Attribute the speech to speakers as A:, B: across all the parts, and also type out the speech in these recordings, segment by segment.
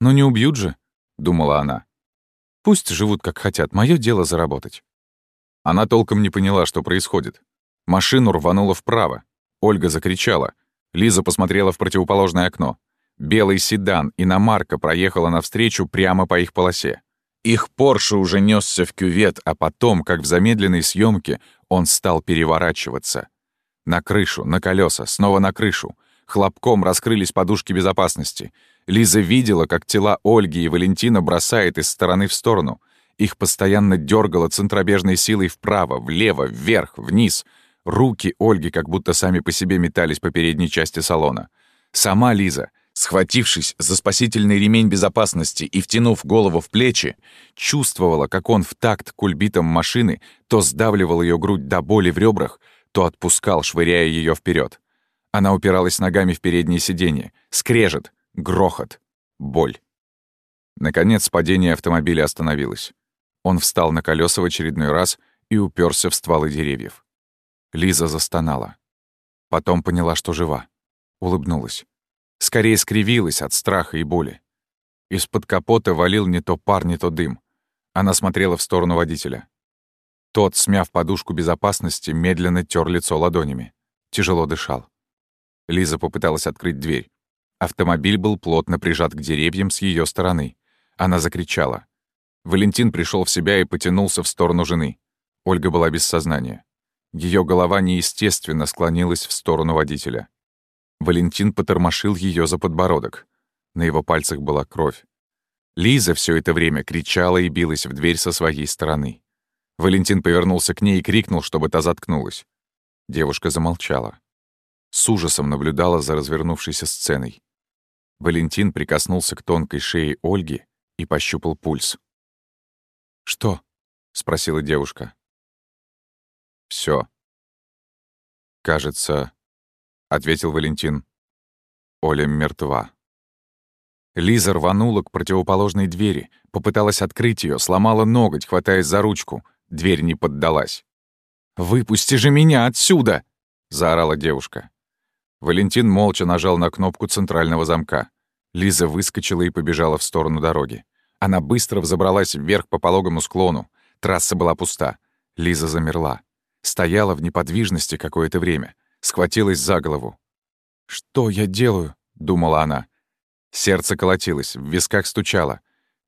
A: «Но не убьют же», — думала она. «Пусть живут как хотят, мое дело заработать». Она толком не поняла, что происходит. Машину рвануло вправо. Ольга закричала. Лиза посмотрела в противоположное окно. Белый седан, иномарка проехала навстречу прямо по их полосе. Их Порше уже несся в кювет, а потом, как в замедленной съемке, он стал переворачиваться. На крышу, на колеса, снова на крышу. Хлопком раскрылись подушки безопасности. Лиза видела, как тела Ольги и Валентина бросает из стороны в сторону. Их постоянно дергало центробежной силой вправо, влево, вверх, вниз. Руки Ольги как будто сами по себе метались по передней части салона. Сама Лиза, схватившись за спасительный ремень безопасности и втянув голову в плечи, чувствовала, как он в такт кульбитом машины то сдавливал ее грудь до боли в ребрах, то отпускал, швыряя ее вперед. Она упиралась ногами в переднее сиденье. Скрежет, грохот, боль. Наконец падение автомобиля остановилось. Он встал на колеса в очередной раз и уперся в стволы деревьев. Лиза застонала. Потом поняла, что жива. Улыбнулась. Скорее скривилась от страха и боли. Из-под капота валил не то пар, не то дым. Она смотрела в сторону водителя. Тот, смяв подушку безопасности, медленно тер лицо ладонями. Тяжело дышал. Лиза попыталась открыть дверь. Автомобиль был плотно прижат к деревьям с ее стороны. Она закричала. Валентин пришел в себя и потянулся в сторону жены. Ольга была без сознания. Ее голова неестественно склонилась в сторону водителя. Валентин потормошил ее за подбородок. На его пальцах была кровь. Лиза все это время кричала и билась в дверь со своей стороны. Валентин повернулся к ней и крикнул, чтобы та заткнулась. Девушка замолчала. С ужасом наблюдала за развернувшейся сценой. Валентин прикоснулся к тонкой шее Ольги и пощупал пульс. «Что?» — спросила девушка. Все. «Кажется, — ответил Валентин. Оля мертва. Лиза рванула к противоположной двери, попыталась открыть ее, сломала ноготь, хватаясь за ручку. Дверь не поддалась. «Выпусти же меня отсюда!» — заорала девушка. Валентин молча нажал на кнопку центрального замка. Лиза выскочила и побежала в сторону дороги. Она быстро взобралась вверх по пологому склону. Трасса была пуста. Лиза замерла. Стояла в неподвижности какое-то время схватилась за голову. «Что я делаю?» — думала она. Сердце колотилось, в висках стучало.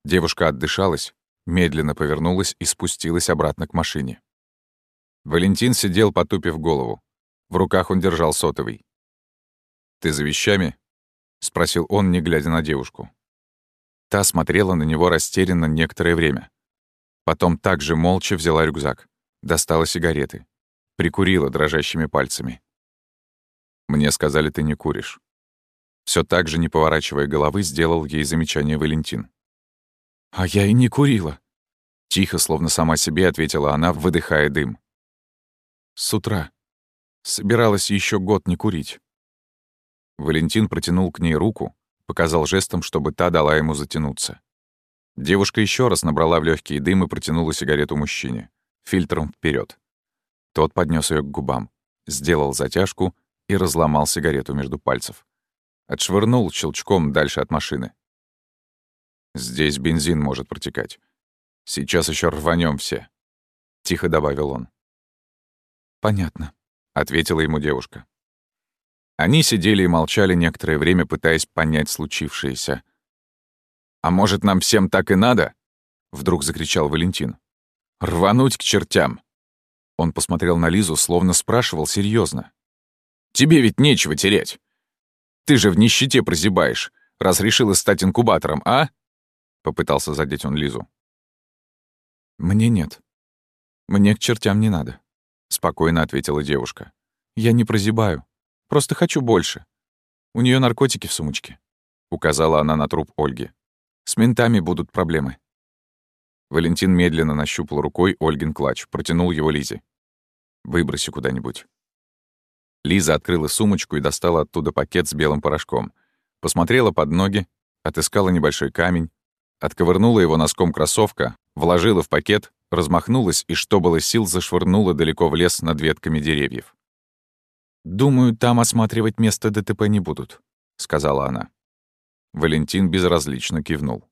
A: Девушка отдышалась, медленно повернулась и спустилась обратно к машине. Валентин сидел, потупив голову. В руках он держал сотовый. «Ты за вещами?» — спросил он, не глядя на девушку. Та смотрела на него растерянно некоторое время. Потом также молча взяла рюкзак, достала сигареты, прикурила дрожащими пальцами. Мне сказали, ты не куришь. Все так же, не поворачивая головы, сделал ей замечание Валентин. «А я и не курила», — тихо, словно сама себе ответила она, выдыхая дым. «С утра. Собиралась еще год не курить». Валентин протянул к ней руку, показал жестом, чтобы та дала ему затянуться. Девушка еще раз набрала в легкий дым и протянула сигарету мужчине, фильтром вперед. Тот поднес ее к губам, сделал затяжку и разломал сигарету между пальцев. Отшвырнул щелчком дальше от машины. «Здесь бензин может протекать. Сейчас еще рванем все», — тихо добавил он. «Понятно», — ответила ему девушка. Они сидели и молчали некоторое время, пытаясь понять случившееся. «А может, нам всем так и надо?» — вдруг закричал Валентин. «Рвануть к чертям!» Он посмотрел на Лизу, словно спрашивал серьезно. Тебе ведь нечего терять. Ты же в нищете прозябаешь, раз решила стать инкубатором, а?» Попытался задеть он Лизу. «Мне нет. Мне к чертям не надо», — спокойно ответила девушка. «Я не прозябаю. Просто хочу больше. У нее наркотики в сумочке», — указала она на труп Ольги. «С ментами будут проблемы». Валентин медленно нащупал рукой Ольгин клатч, протянул его Лизе. «Выброси куда-нибудь». Лиза открыла сумочку и достала оттуда пакет с белым порошком. Посмотрела под ноги, отыскала небольшой камень, отковырнула его носком кроссовка, вложила в пакет, размахнулась и, что было сил, зашвырнула далеко в лес над ветками деревьев. «Думаю, там осматривать место ДТП не будут», — сказала она. Валентин безразлично кивнул.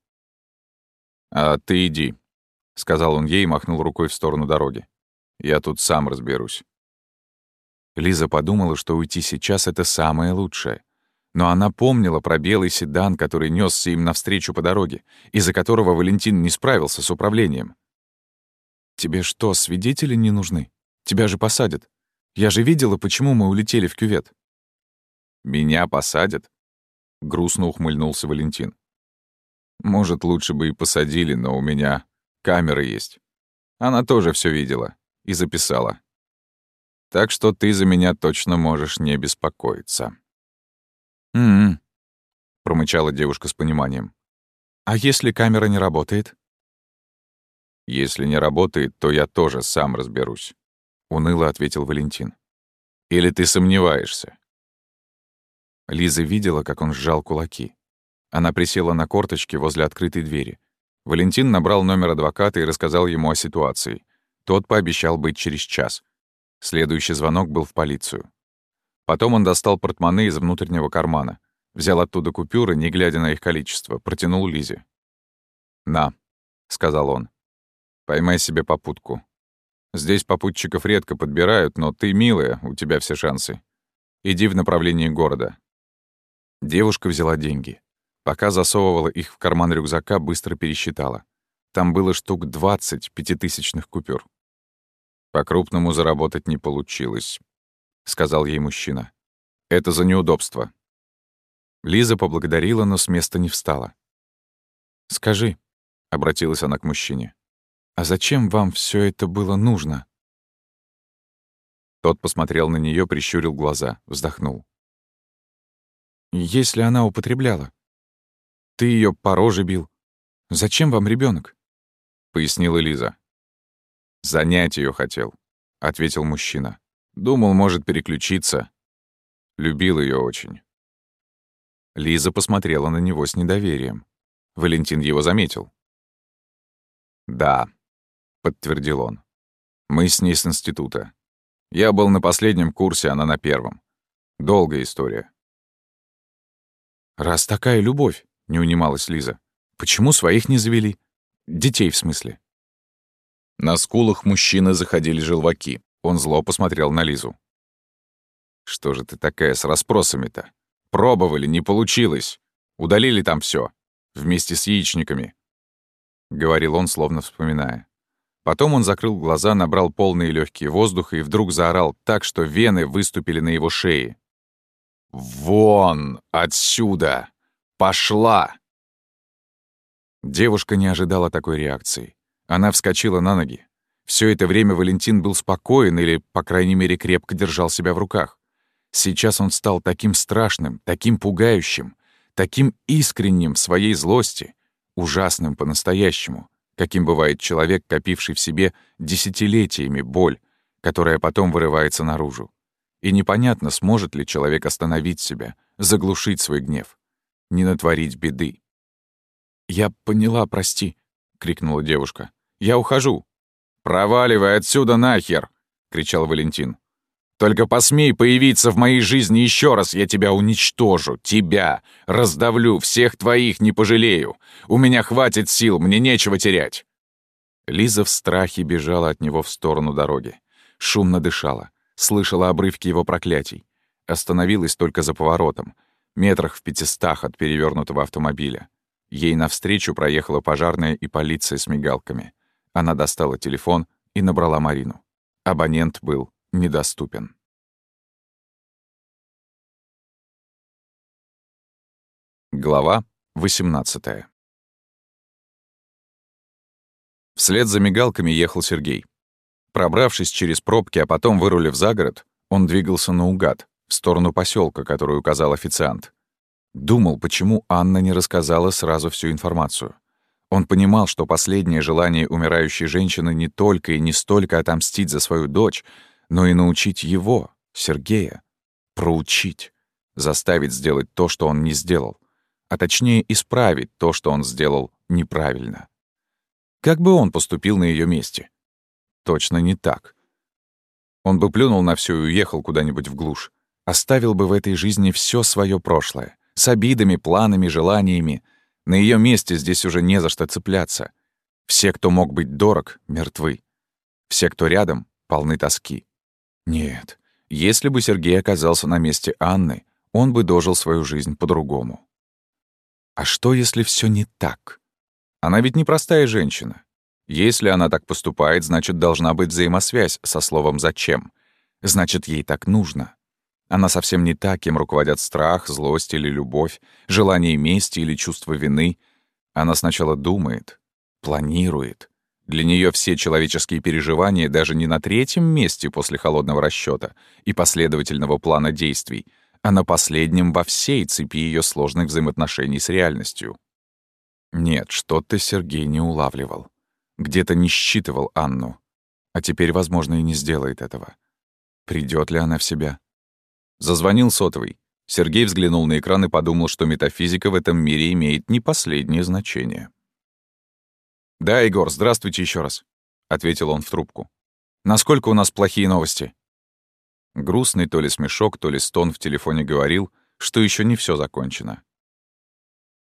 A: «А ты иди», — сказал он ей и махнул рукой в сторону дороги. «Я тут сам разберусь». Лиза подумала, что уйти сейчас — это самое лучшее. Но она помнила про белый седан, который несся им навстречу по дороге, из-за которого Валентин не справился с управлением. «Тебе что, свидетели не нужны? Тебя же посадят. Я же видела, почему мы улетели в кювет». «Меня посадят?» — грустно ухмыльнулся Валентин. «Может, лучше бы и посадили, но у меня камера есть. Она тоже все видела и записала. Так что ты за меня точно можешь не беспокоиться». «М-м», промычала девушка с пониманием. «А если камера не работает?» «Если не работает, то я тоже сам разберусь», — уныло ответил Валентин. «Или ты сомневаешься?» Лиза видела, как он сжал кулаки. Она присела на корточки возле открытой двери. Валентин набрал номер адвоката и рассказал ему о ситуации. Тот пообещал быть через час. Следующий звонок был в полицию. Потом он достал портмоне из внутреннего кармана, взял оттуда купюры, не глядя на их количество, протянул Лизе. «На», — сказал он, — «поймай себе попутку. Здесь попутчиков редко подбирают, но ты, милая, у тебя все шансы. Иди в направлении города. Девушка взяла деньги. Пока засовывала их в карман рюкзака, быстро пересчитала. Там было штук 20 пятитысячных купюр. «По-крупному заработать не получилось», — сказал ей мужчина. «Это за неудобство». Лиза поблагодарила, но с места не встала. «Скажи», — обратилась она к мужчине, «а зачем вам все это было нужно?» Тот посмотрел на нее, прищурил глаза, вздохнул. Если она употребляла. Ты ее по роже бил. Зачем вам ребенок? пояснила Лиза. Занять ее хотел, ответил мужчина. Думал, может переключиться. Любил ее очень. Лиза посмотрела на него с недоверием. Валентин его заметил. «Да», — подтвердил он. «Мы с ней с института. Я был на последнем курсе, она на первом. Долгая история. «Раз такая любовь», — не унималась Лиза, — «почему своих не завели? Детей, в смысле?» На скулах мужчины заходили желваки. Он зло посмотрел на Лизу. «Что же ты такая с расспросами-то? Пробовали, не получилось. Удалили там все Вместе с яичниками», — говорил он, словно вспоминая. Потом он закрыл глаза, набрал полные легкие воздуха и вдруг заорал так, что вены выступили на его шее. «Вон отсюда! Пошла!» Девушка не ожидала такой реакции. Она вскочила на ноги. Все это время Валентин был спокоен или, по крайней мере, крепко держал себя в руках. Сейчас он стал таким страшным, таким пугающим, таким искренним в своей злости, ужасным по-настоящему, каким бывает человек, копивший в себе десятилетиями боль, которая потом вырывается наружу. И непонятно, сможет ли человек остановить себя, заглушить свой гнев, не натворить беды. «Я поняла, прости», — крикнула девушка. «Я ухожу». «Проваливай отсюда нахер!» — кричал Валентин. «Только посмей появиться в моей жизни еще раз, я тебя уничтожу, тебя, раздавлю, всех твоих не пожалею. У меня хватит сил, мне нечего терять». Лиза в страхе бежала от него в сторону дороги. Шумно дышала слышала обрывки его проклятий. Остановилась только за поворотом, метрах в пятистах от перевернутого автомобиля. Ей навстречу проехала пожарная и полиция с мигалками. Она достала телефон и набрала Марину. Абонент был недоступен. Глава 18 Вслед за мигалками ехал Сергей. Пробравшись через пробки, а потом вырулив за город, он двигался наугад, в сторону поселка, который указал официант. Думал, почему Анна не рассказала сразу всю информацию. Он понимал, что последнее желание умирающей женщины не только и не столько отомстить за свою дочь, но и научить его, Сергея, проучить, заставить сделать то, что он не сделал, а точнее исправить то, что он сделал неправильно. Как бы он поступил на ее месте? точно не так. Он бы плюнул на все и уехал куда-нибудь в глушь. Оставил бы в этой жизни все свое прошлое. с обидами, планами, желаниями. На ее месте здесь уже не за что цепляться. Все, кто мог быть дорог, мертвы. Все, кто рядом, полны тоски. Нет, если бы Сергей оказался на месте Анны, он бы дожил свою жизнь по-другому. А что, если все не так? Она ведь непростая женщина. Если она так поступает, значит, должна быть взаимосвязь со словом «зачем». Значит, ей так нужно. Она совсем не та, кем руководят страх, злость или любовь, желание мести или чувство вины. Она сначала думает, планирует. Для нее все человеческие переживания даже не на третьем месте после холодного расчета и последовательного плана действий, а на последнем во всей цепи ее сложных взаимоотношений с реальностью. Нет, что-то Сергей не улавливал. Где-то не считывал Анну. А теперь, возможно, и не сделает этого. Придет ли она в себя? Зазвонил сотовый. Сергей взглянул на экран и подумал, что метафизика в этом мире имеет не последнее значение. «Да, Егор, здравствуйте еще раз», — ответил он в трубку. «Насколько у нас плохие новости?» Грустный то ли смешок, то ли стон в телефоне говорил, что еще не все закончено.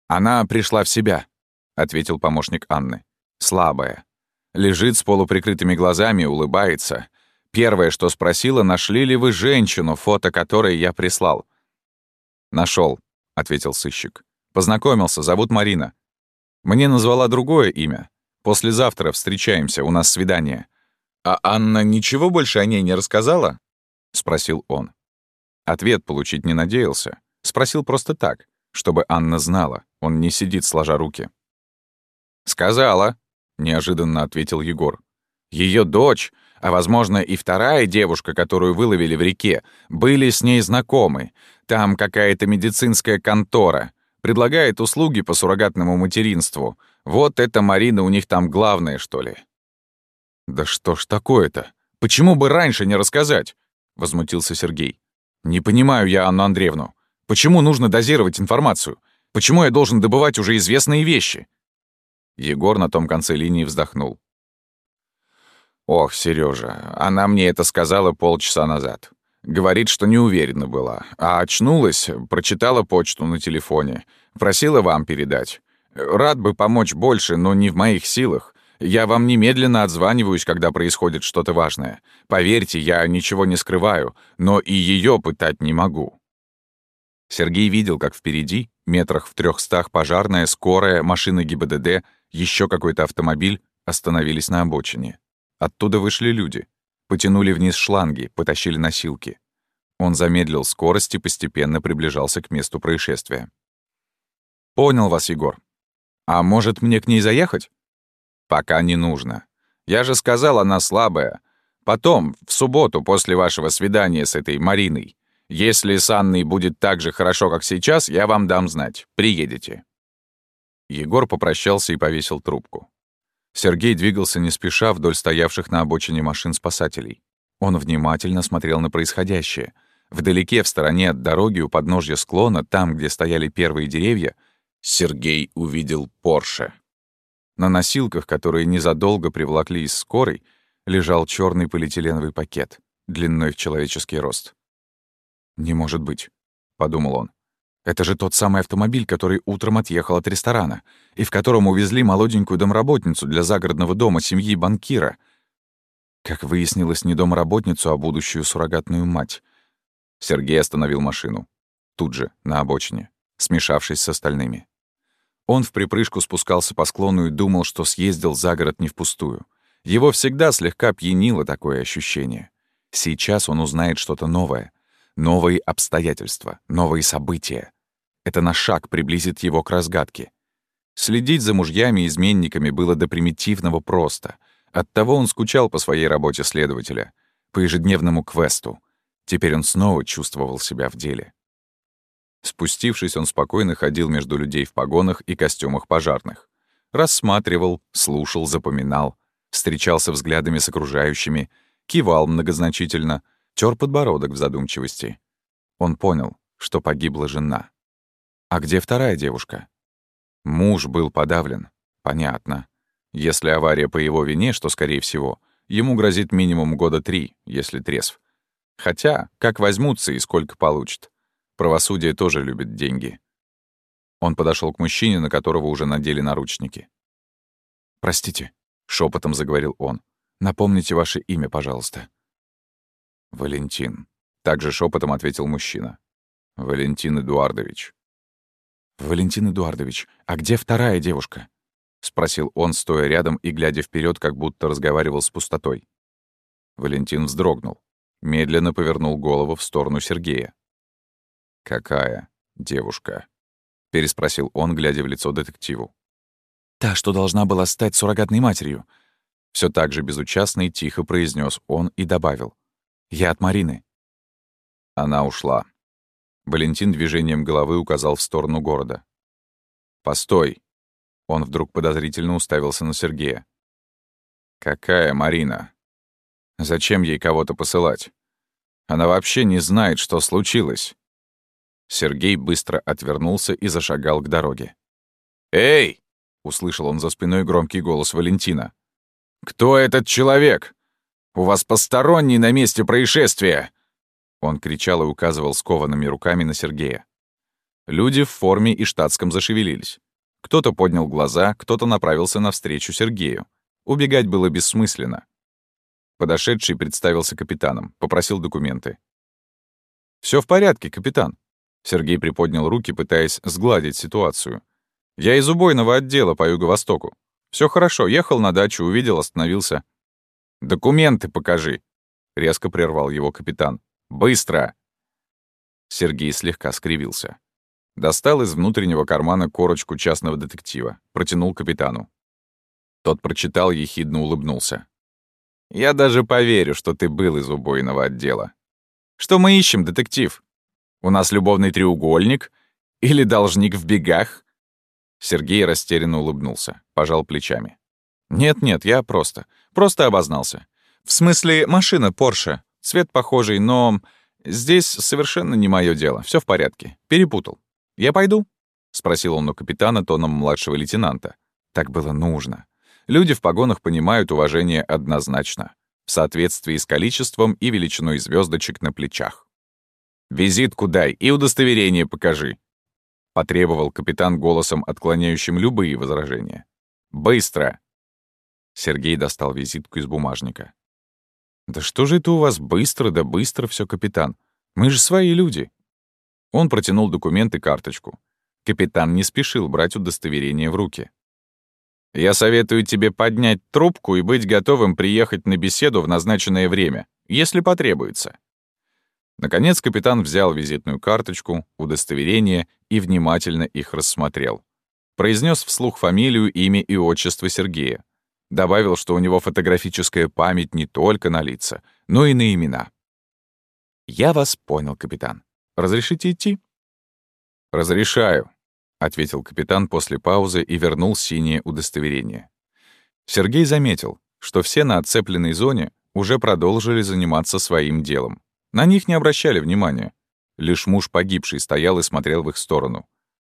A: «Она пришла в себя», — ответил помощник Анны. «Слабая. Лежит с полуприкрытыми глазами, улыбается. Первое, что спросила, нашли ли вы женщину, фото которой я прислал. Нашел, ответил сыщик. Познакомился, зовут Марина. Мне назвала другое имя. Послезавтра встречаемся, у нас свидание. А Анна ничего больше о ней не рассказала? спросил он. Ответ получить не надеялся. Спросил просто так, чтобы Анна знала, он не сидит сложа руки. «Сказала», — неожиданно ответил Егор. Ее дочь а, возможно, и вторая девушка, которую выловили в реке, были с ней знакомы. Там какая-то медицинская контора. Предлагает услуги по суррогатному материнству. Вот это Марина у них там главное, что ли. «Да что ж такое-то? Почему бы раньше не рассказать?» — возмутился Сергей. «Не понимаю я Анну Андреевну. Почему нужно дозировать информацию? Почему я должен добывать уже известные вещи?» Егор на том конце линии вздохнул. «Ох, Сережа, она мне это сказала полчаса назад. Говорит, что не уверена была. А очнулась, прочитала почту на телефоне. Просила вам передать. Рад бы помочь больше, но не в моих силах. Я вам немедленно отзваниваюсь, когда происходит что-то важное. Поверьте, я ничего не скрываю, но и ее пытать не могу». Сергей видел, как впереди, метрах в трехстах пожарная, скорая, машина ГИБДД, еще какой-то автомобиль остановились на обочине. Оттуда вышли люди. Потянули вниз шланги, потащили носилки. Он замедлил скорость и постепенно приближался к месту происшествия. «Понял вас, Егор. А может, мне к ней заехать?» «Пока не нужно. Я же сказал, она слабая. Потом, в субботу, после вашего свидания с этой Мариной, если с Анной будет так же хорошо, как сейчас, я вам дам знать. Приедете». Егор попрощался и повесил трубку. Сергей двигался не спеша вдоль стоявших на обочине машин спасателей. Он внимательно смотрел на происходящее. Вдалеке, в стороне от дороги, у подножья склона, там, где стояли первые деревья, Сергей увидел Порше. На носилках, которые незадолго привлекли из скорой, лежал черный полиэтиленовый пакет, длиной в человеческий рост. «Не может быть», — подумал он. Это же тот самый автомобиль, который утром отъехал от ресторана, и в котором увезли молоденькую домработницу для загородного дома семьи банкира. Как выяснилось, не домработницу, а будущую суррогатную мать. Сергей остановил машину. Тут же, на обочине, смешавшись с остальными. Он в припрыжку спускался по склону и думал, что съездил за город не впустую. Его всегда слегка пьянило такое ощущение. Сейчас он узнает что-то новое. Новые обстоятельства, новые события. Это на шаг приблизит его к разгадке. Следить за мужьями-изменниками было до примитивного просто. Оттого он скучал по своей работе следователя, по ежедневному квесту. Теперь он снова чувствовал себя в деле. Спустившись, он спокойно ходил между людей в погонах и костюмах пожарных. Рассматривал, слушал, запоминал, встречался взглядами с окружающими, кивал многозначительно, тер подбородок в задумчивости. Он понял, что погибла жена. А где вторая девушка? Муж был подавлен. Понятно. Если авария по его вине, что, скорее всего, ему грозит минимум года три, если трезв. Хотя, как возьмутся и сколько получат. Правосудие тоже любит деньги. Он подошел к мужчине, на которого уже надели наручники. «Простите», — шепотом заговорил он. «Напомните ваше имя, пожалуйста». «Валентин», — также шепотом ответил мужчина. «Валентин Эдуардович». «Валентин Эдуардович, а где вторая девушка?» — спросил он, стоя рядом и глядя вперед, как будто разговаривал с пустотой. Валентин вздрогнул, медленно повернул голову в сторону Сергея. «Какая девушка?» — переспросил он, глядя в лицо детективу. «Та, что должна была стать суррогатной матерью», — все так же безучастно и тихо произнес он и добавил. «Я от Марины». Она ушла. Валентин движением головы указал в сторону города. «Постой!» Он вдруг подозрительно уставился на Сергея. «Какая Марина? Зачем ей кого-то посылать? Она вообще не знает, что случилось». Сергей быстро отвернулся и зашагал к дороге. «Эй!» — услышал он за спиной громкий голос Валентина. «Кто этот человек? У вас посторонний на месте происшествия!» Он кричал и указывал скованными руками на Сергея. Люди в форме и штатском зашевелились. Кто-то поднял глаза, кто-то направился навстречу Сергею. Убегать было бессмысленно. Подошедший представился капитаном, попросил документы. Все в порядке, капитан», Сергей приподнял руки, пытаясь сгладить ситуацию. «Я из убойного отдела по юго-востоку. Все хорошо, ехал на дачу, увидел, остановился». «Документы покажи!» — резко прервал его капитан. «Быстро!» Сергей слегка скривился. Достал из внутреннего кармана корочку частного детектива, протянул капитану. Тот прочитал, ехидно улыбнулся. «Я даже поверю, что ты был из убойного отдела. Что мы ищем, детектив?» У нас любовный треугольник? Или должник в бегах?» Сергей растерянно улыбнулся, пожал плечами. «Нет-нет, я просто. Просто обознался. В смысле, машина Порше. Цвет похожий, но здесь совершенно не мое дело. Все в порядке. Перепутал. Я пойду?» — спросил он у капитана тоном младшего лейтенанта. Так было нужно. Люди в погонах понимают уважение однозначно, в соответствии с количеством и величиной звездочек на плечах. «Визитку дай и удостоверение покажи», — потребовал капитан голосом, отклоняющим любые возражения. «Быстро!» Сергей достал визитку из бумажника. «Да что же это у вас быстро, да быстро все, капитан? Мы же свои люди!» Он протянул документ и карточку. Капитан не спешил брать удостоверение в руки. «Я советую тебе поднять трубку и быть готовым приехать на беседу в назначенное время, если потребуется. Наконец капитан взял визитную карточку, удостоверение и внимательно их рассмотрел. Произнес вслух фамилию, имя и отчество Сергея. Добавил, что у него фотографическая память не только на лица, но и на имена. «Я вас понял, капитан. Разрешите идти?» «Разрешаю», — ответил капитан после паузы и вернул синее удостоверение. Сергей заметил, что все на отцепленной зоне уже продолжили заниматься своим делом. На них не обращали внимания. Лишь муж погибший стоял и смотрел в их сторону.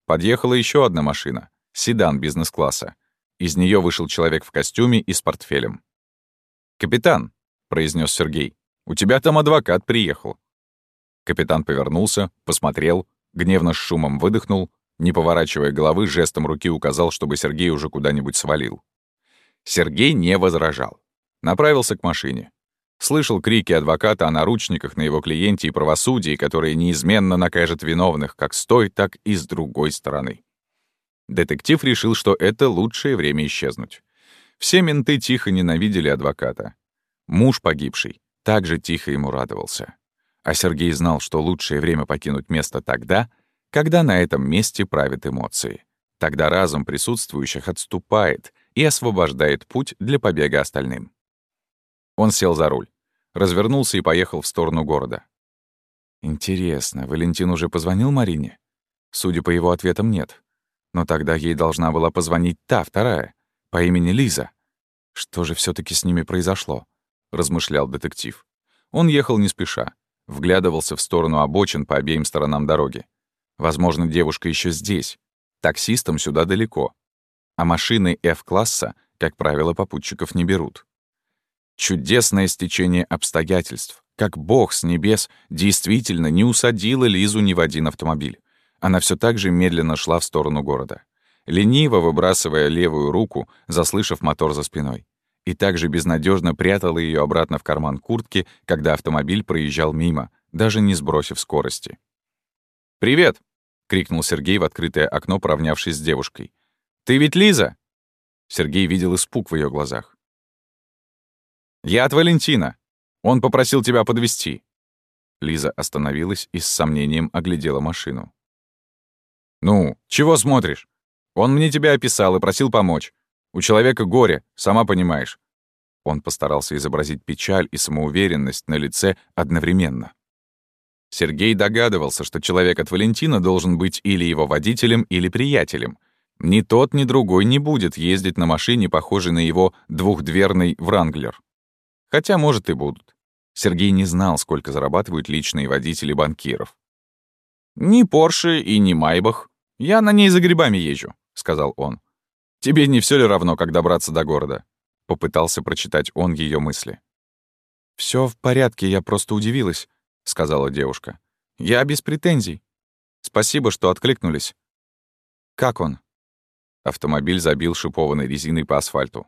A: Подъехала еще одна машина — седан бизнес-класса. Из нее вышел человек в костюме и с портфелем. «Капитан», — произнес Сергей, — «у тебя там адвокат приехал». Капитан повернулся, посмотрел, гневно с шумом выдохнул, не поворачивая головы, жестом руки указал, чтобы Сергей уже куда-нибудь свалил. Сергей не возражал. Направился к машине. Слышал крики адвоката о наручниках на его клиенте и правосудии, которое неизменно накажет виновных как с той, так и с другой стороны. Детектив решил, что это лучшее время исчезнуть. Все менты тихо ненавидели адвоката. Муж погибший также тихо ему радовался. А Сергей знал, что лучшее время покинуть место тогда, когда на этом месте правят эмоции. Тогда разум присутствующих отступает и освобождает путь для побега остальным. Он сел за руль развернулся и поехал в сторону города. Интересно, Валентин уже позвонил Марине? Судя по его ответам, нет. Но тогда ей должна была позвонить та, вторая, по имени Лиза. Что же все таки с ними произошло? размышлял детектив. Он ехал не спеша, вглядывался в сторону обочин по обеим сторонам дороги. Возможно, девушка еще здесь. Таксистам сюда далеко. А машины F-класса, как правило, попутчиков не берут. Чудесное стечение обстоятельств. Как бог с небес действительно не усадила Лизу ни в один автомобиль. Она все так же медленно шла в сторону города, лениво выбрасывая левую руку, заслышав мотор за спиной, и также безнадежно прятала ее обратно в карман куртки, когда автомобиль проезжал мимо, даже не сбросив скорости. «Привет!» — крикнул Сергей в открытое окно, поравнявшись с девушкой. «Ты ведь Лиза?» Сергей видел испуг в ее глазах. «Я от Валентина. Он попросил тебя подвести. Лиза остановилась и с сомнением оглядела машину. «Ну, чего смотришь? Он мне тебя описал и просил помочь. У человека горе, сама понимаешь». Он постарался изобразить печаль и самоуверенность на лице одновременно. Сергей догадывался, что человек от Валентина должен быть или его водителем, или приятелем. Ни тот, ни другой не будет ездить на машине, похожей на его двухдверный «Вранглер». Хотя, может, и будут. Сергей не знал, сколько зарабатывают личные водители банкиров. «Ни Порше и ни Майбах. Я на ней за грибами езжу», — сказал он. «Тебе не все ли равно, как добраться до города?» Попытался прочитать он ее мысли. Все в порядке, я просто удивилась», — сказала девушка. «Я без претензий. Спасибо, что откликнулись. Как он?» Автомобиль забил шипованной резиной по асфальту.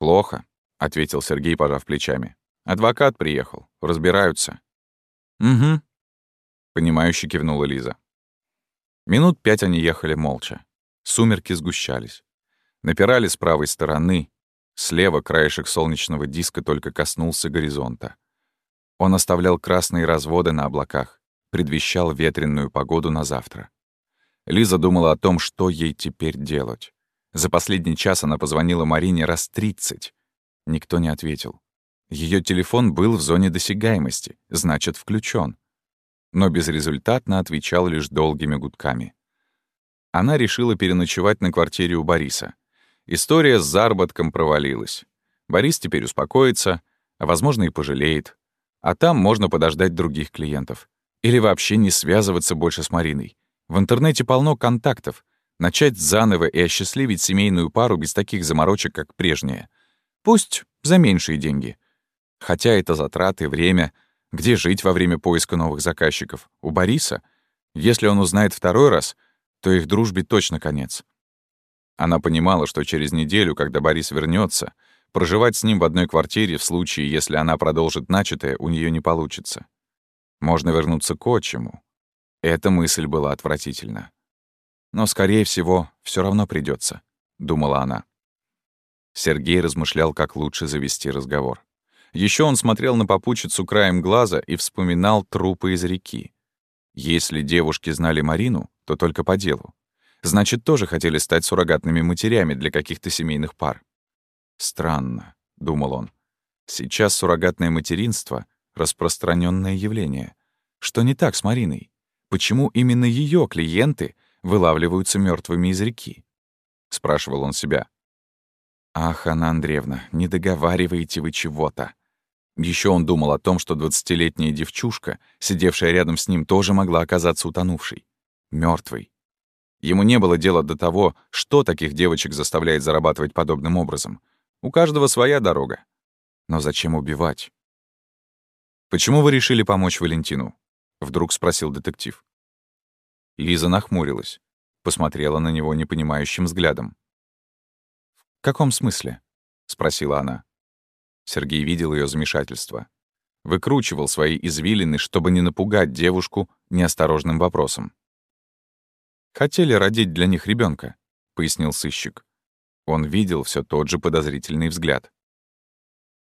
A: «Плохо», — ответил Сергей, пожав плечами. «Адвокат приехал. Разбираются». «Угу», — понимающе кивнула Лиза. Минут пять они ехали молча. Сумерки сгущались. Напирали с правой стороны. Слева краешек солнечного диска только коснулся горизонта. Он оставлял красные разводы на облаках, предвещал ветренную погоду на завтра. Лиза думала о том, что ей теперь делать. За последний час она позвонила Марине раз тридцать. Никто не ответил. Ее телефон был в зоне досягаемости, значит, включен но безрезультатно отвечал лишь долгими гудками. Она решила переночевать на квартире у Бориса. История с заработком провалилась. Борис теперь успокоится, а, возможно, и пожалеет. А там можно подождать других клиентов. Или вообще не связываться больше с Мариной. В интернете полно контактов. Начать заново и осчастливить семейную пару без таких заморочек, как прежние. Пусть за меньшие деньги. Хотя это затраты, время — где жить во время поиска новых заказчиков? У Бориса? Если он узнает второй раз, то их дружбе точно конец. Она понимала, что через неделю, когда Борис вернется, проживать с ним в одной квартире в случае, если она продолжит начатое, у нее не получится. Можно вернуться к отчиму. Эта мысль была отвратительна. Но, скорее всего, все равно придется, думала она. Сергей размышлял, как лучше завести разговор. Еще он смотрел на попутчицу краем глаза и вспоминал трупы из реки. Если девушки знали Марину, то только по делу. Значит, тоже хотели стать суррогатными матерями для каких-то семейных пар. «Странно», — думал он. «Сейчас суррогатное материнство — распространенное явление. Что не так с Мариной? Почему именно ее клиенты вылавливаются мертвыми из реки?» — спрашивал он себя. «Ах, Анна Андреевна, не договариваете вы чего-то. Еще он думал о том, что двадцатилетняя девчушка, сидевшая рядом с ним, тоже могла оказаться утонувшей, мертвой. Ему не было дела до того, что таких девочек заставляет зарабатывать подобным образом. У каждого своя дорога. Но зачем убивать? «Почему вы решили помочь Валентину?» — вдруг спросил детектив. Лиза нахмурилась, посмотрела на него непонимающим взглядом. «В каком смысле?» — спросила она. Сергей видел ее замешательство. Выкручивал свои извилины, чтобы не напугать девушку неосторожным вопросом. «Хотели родить для них ребенка, пояснил сыщик. Он видел все тот же подозрительный взгляд.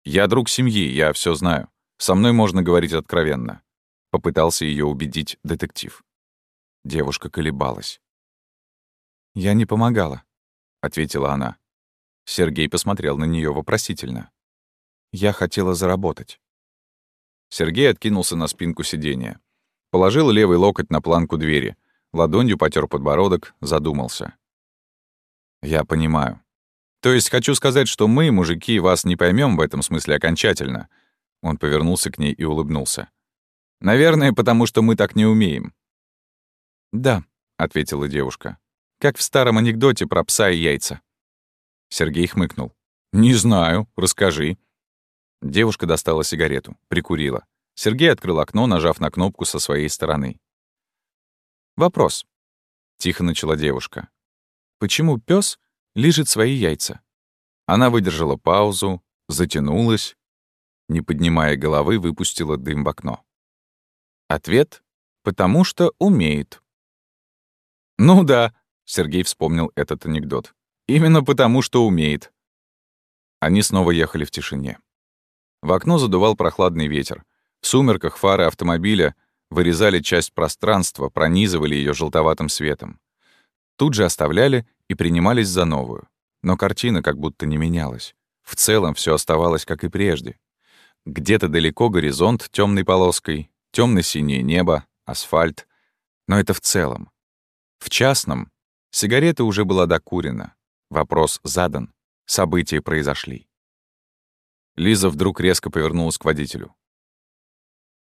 A: «Я друг семьи, я все знаю. Со мной можно говорить откровенно», — попытался ее убедить детектив. Девушка колебалась. «Я не помогала», — ответила она. Сергей посмотрел на нее вопросительно. Я хотела заработать. Сергей откинулся на спинку сиденья. Положил левый локоть на планку двери. Ладонью потер подбородок, задумался. «Я понимаю. То есть хочу сказать, что мы, мужики, вас не поймем в этом смысле окончательно». Он повернулся к ней и улыбнулся. «Наверное, потому что мы так не умеем». «Да», — ответила девушка. «Как в старом анекдоте про пса и яйца». Сергей хмыкнул. «Не знаю. Расскажи». Девушка достала сигарету, прикурила. Сергей открыл окно, нажав на кнопку со своей стороны. «Вопрос», — тихо начала девушка. «Почему пес лижет свои яйца?» Она выдержала паузу, затянулась, не поднимая головы, выпустила дым в окно. Ответ — потому что умеет. «Ну да», — Сергей вспомнил этот анекдот. «Именно потому, что умеет». Они снова ехали в тишине. В окно задувал прохладный ветер. В сумерках фары автомобиля вырезали часть пространства, пронизывали ее желтоватым светом. Тут же оставляли и принимались за новую. Но картина как будто не менялась. В целом все оставалось как и прежде. Где-то далеко горизонт темной полоской, темно синее небо, асфальт. Но это в целом. В частном сигарета уже была докурена. Вопрос задан. События произошли. Лиза вдруг резко повернулась к водителю.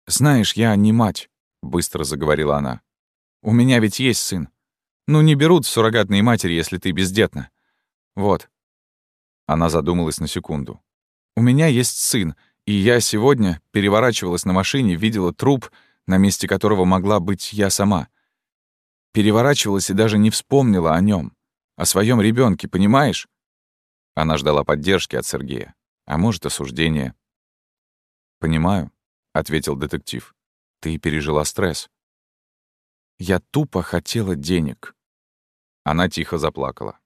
A: «Знаешь, я не мать», — быстро заговорила она. «У меня ведь есть сын. Ну, не берут суррогатные матери, если ты бездетна. Вот». Она задумалась на секунду. «У меня есть сын, и я сегодня переворачивалась на машине, видела труп, на месте которого могла быть я сама. Переворачивалась и даже не вспомнила о нем, о своем ребенке, понимаешь?» Она ждала поддержки от Сергея, а может, осуждения. «Понимаю», — ответил детектив. «Ты пережила стресс». «Я тупо хотела денег». Она тихо заплакала.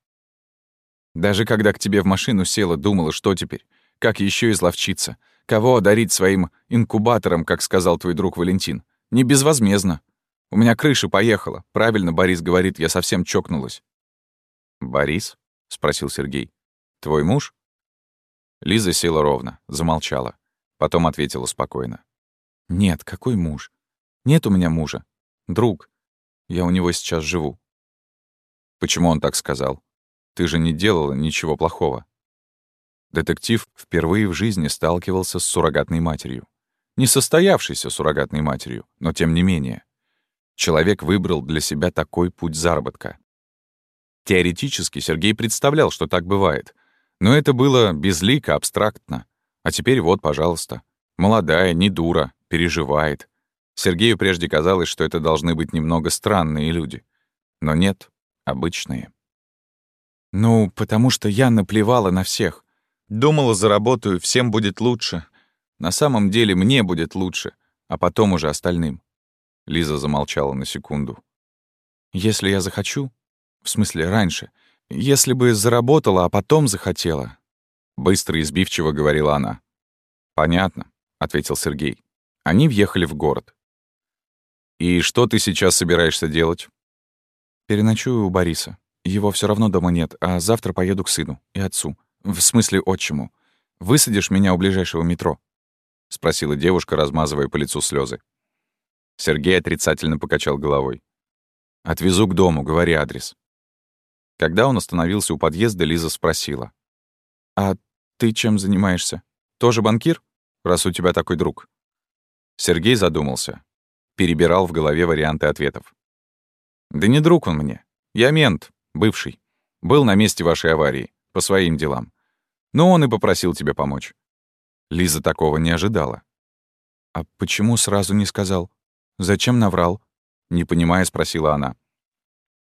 A: «Даже когда к тебе в машину села, думала, что теперь? Как еще изловчиться? Кого одарить своим инкубатором, как сказал твой друг Валентин? Не безвозмездно. У меня крыша поехала. Правильно Борис говорит, я совсем чокнулась». «Борис?» — спросил Сергей. «Твой муж?» Лиза села ровно, замолчала. Потом ответила спокойно. «Нет, какой муж? Нет у меня мужа. Друг. Я у него сейчас живу». «Почему он так сказал? Ты же не делала ничего плохого». Детектив впервые в жизни сталкивался с суррогатной матерью. Не состоявшейся суррогатной матерью, но тем не менее. Человек выбрал для себя такой путь заработка. Теоретически Сергей представлял, что так бывает. Но это было безлико, абстрактно. А теперь вот, пожалуйста. Молодая, не дура, переживает. Сергею прежде казалось, что это должны быть немного странные люди. Но нет, обычные. «Ну, потому что я наплевала на всех. Думала, заработаю, всем будет лучше. На самом деле мне будет лучше, а потом уже остальным». Лиза замолчала на секунду. «Если я захочу, в смысле раньше, если бы заработала, а потом захотела, Быстро и избивчиво говорила она. «Понятно», — ответил Сергей. Они въехали в город. «И что ты сейчас собираешься делать?» «Переночую у Бориса. Его все равно дома нет, а завтра поеду к сыну и отцу. В смысле, отчиму. Высадишь меня у ближайшего метро?» — спросила девушка, размазывая по лицу слезы. Сергей отрицательно покачал головой. «Отвезу к дому, говори адрес». Когда он остановился у подъезда, Лиза спросила. «А ты чем занимаешься? Тоже банкир, раз у тебя такой друг?» Сергей задумался. Перебирал в голове варианты ответов. «Да не друг он мне. Я мент, бывший. Был на месте вашей аварии, по своим делам. Но он и попросил тебе помочь». Лиза такого не ожидала. «А почему сразу не сказал? Зачем наврал?» Не понимая, спросила она.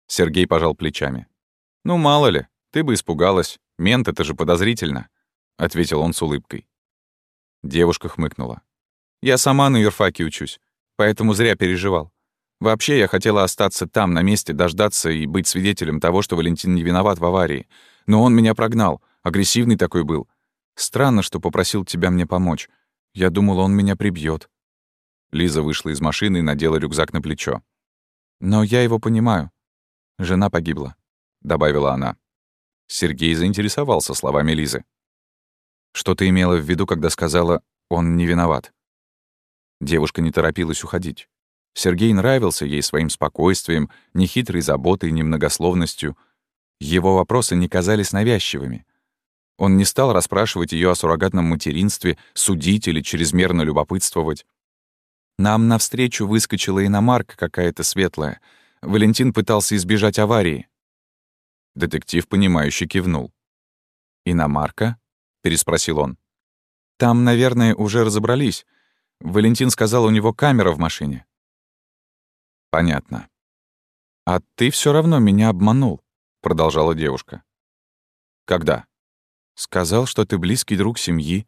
A: Сергей пожал плечами. «Ну, мало ли, ты бы испугалась. Мент — это же подозрительно», — ответил он с улыбкой. Девушка хмыкнула. «Я сама на юрфаке учусь, поэтому зря переживал. Вообще, я хотела остаться там, на месте, дождаться и быть свидетелем того, что Валентин не виноват в аварии. Но он меня прогнал, агрессивный такой был. Странно, что попросил тебя мне помочь. Я думала, он меня прибьет. Лиза вышла из машины и надела рюкзак на плечо. «Но я его понимаю. Жена погибла», — добавила она. Сергей заинтересовался словами Лизы. «Что ты имела в виду, когда сказала «он не виноват»?» Девушка не торопилась уходить. Сергей нравился ей своим спокойствием, нехитрой заботой, немногословностью. Его вопросы не казались навязчивыми. Он не стал расспрашивать ее о суррогатном материнстве, судить или чрезмерно любопытствовать. Нам навстречу выскочила иномарка какая-то светлая. Валентин пытался избежать аварии. Детектив, понимающе кивнул. «Иномарка?» — переспросил он. «Там, наверное, уже разобрались. Валентин сказал, у него камера в машине». «Понятно. «А ты все равно меня обманул», — продолжала девушка. «Когда?» «Сказал, что ты близкий друг семьи,